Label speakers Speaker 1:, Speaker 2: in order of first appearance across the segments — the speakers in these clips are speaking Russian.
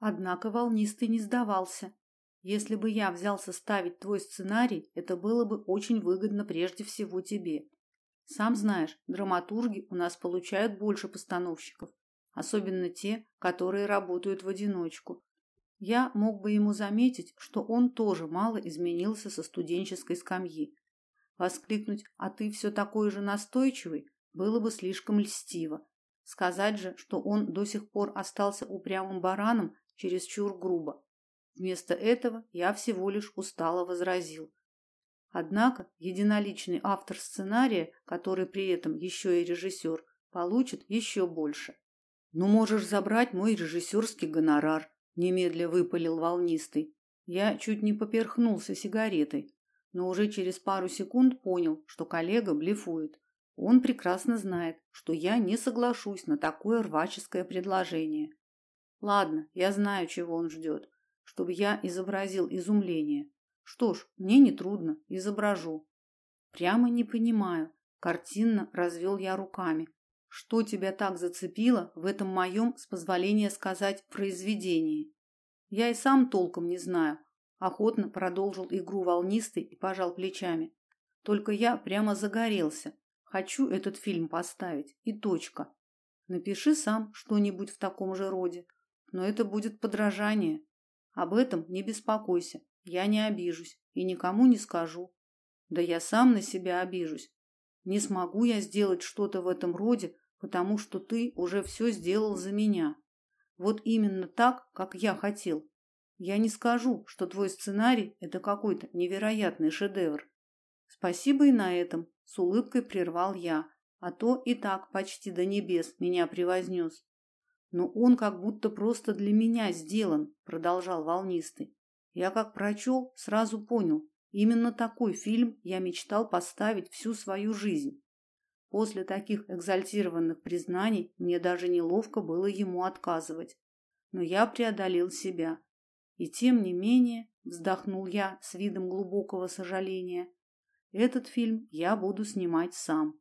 Speaker 1: Однако волнистый не сдавался. Если бы я взялся ставить твой сценарий, это было бы очень выгодно прежде всего тебе. Сам знаешь, драматурги у нас получают больше постановщиков, особенно те, которые работают в одиночку. Я мог бы ему заметить, что он тоже мало изменился со студенческой скамьи. Воскликнуть «А ты все такой же настойчивый» было бы слишком льстиво. Сказать же, что он до сих пор остался упрямым бараном, чересчур грубо. Вместо этого я всего лишь устало возразил. Однако единоличный автор сценария, который при этом еще и режиссер, получит еще больше. «Ну, можешь забрать мой режиссерский гонорар», – немедля выпалил волнистый. Я чуть не поперхнулся сигаретой, но уже через пару секунд понял, что коллега блефует. Он прекрасно знает, что я не соглашусь на такое рваческое предложение. Ладно, я знаю, чего он ждет, чтобы я изобразил изумление. Что ж, мне не трудно, изображу. Прямо не понимаю, картинно развел я руками. Что тебя так зацепило в этом моем, с позволения сказать, произведении? Я и сам толком не знаю. Охотно продолжил игру волнистый и пожал плечами. Только я прямо загорелся. Хочу этот фильм поставить. И точка. Напиши сам что-нибудь в таком же роде. Но это будет подражание. Об этом не беспокойся. Я не обижусь и никому не скажу. Да я сам на себя обижусь. Не смогу я сделать что-то в этом роде, потому что ты уже все сделал за меня. Вот именно так, как я хотел. Я не скажу, что твой сценарий это какой-то невероятный шедевр. Спасибо и на этом, с улыбкой прервал я, а то и так почти до небес меня превознес. Но он как будто просто для меня сделан, продолжал волнистый. Я как прочел, сразу понял, именно такой фильм я мечтал поставить всю свою жизнь. После таких экзальтированных признаний мне даже неловко было ему отказывать, но я преодолел себя. И тем не менее, вздохнул я с видом глубокого сожаления, этот фильм я буду снимать сам.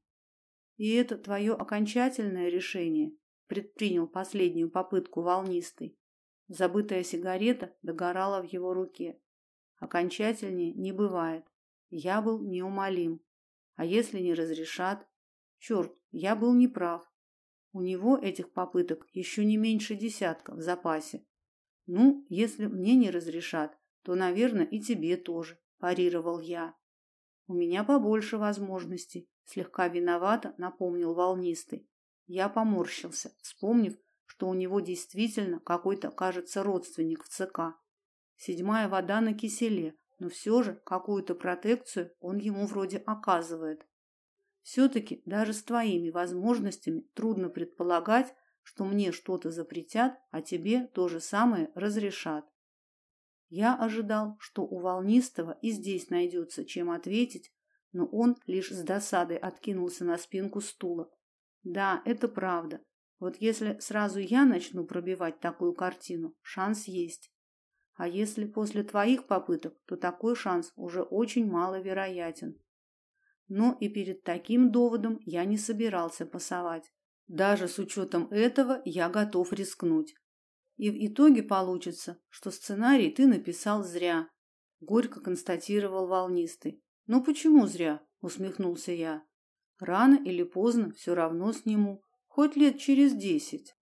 Speaker 1: И это твое окончательное решение, предпринял последнюю попытку волнистый. Забытая сигарета догорала в его руке. Окончательнее не бывает. Я был неумолим. А если не разрешат? Черт, я был неправ. У него этих попыток еще не меньше десятка в запасе. Ну, если мне не разрешат, то, наверное, и тебе тоже, парировал я. У меня побольше возможностей, слегка виновато напомнил волнистый. Я поморщился, вспомнив, что у него действительно какой-то, кажется, родственник в ЦК. Седьмая вода на киселе, но все же какую-то протекцию он ему вроде оказывает. Все-таки даже с твоими возможностями трудно предполагать, что мне что-то запретят, а тебе то же самое разрешат. Я ожидал, что у волнистого и здесь найдется, чем ответить, но он лишь с досадой откинулся на спинку стула. Да, это правда. Вот если сразу я начну пробивать такую картину, шанс есть. А если после твоих попыток, то такой шанс уже очень маловероятен. Но и перед таким доводом я не собирался пасовать. Даже с учетом этого я готов рискнуть. И в итоге получится, что сценарий ты написал зря, горько констатировал волнистый. Ну почему зря? усмехнулся я. Рано или поздно все равно сниму, хоть лет через десять.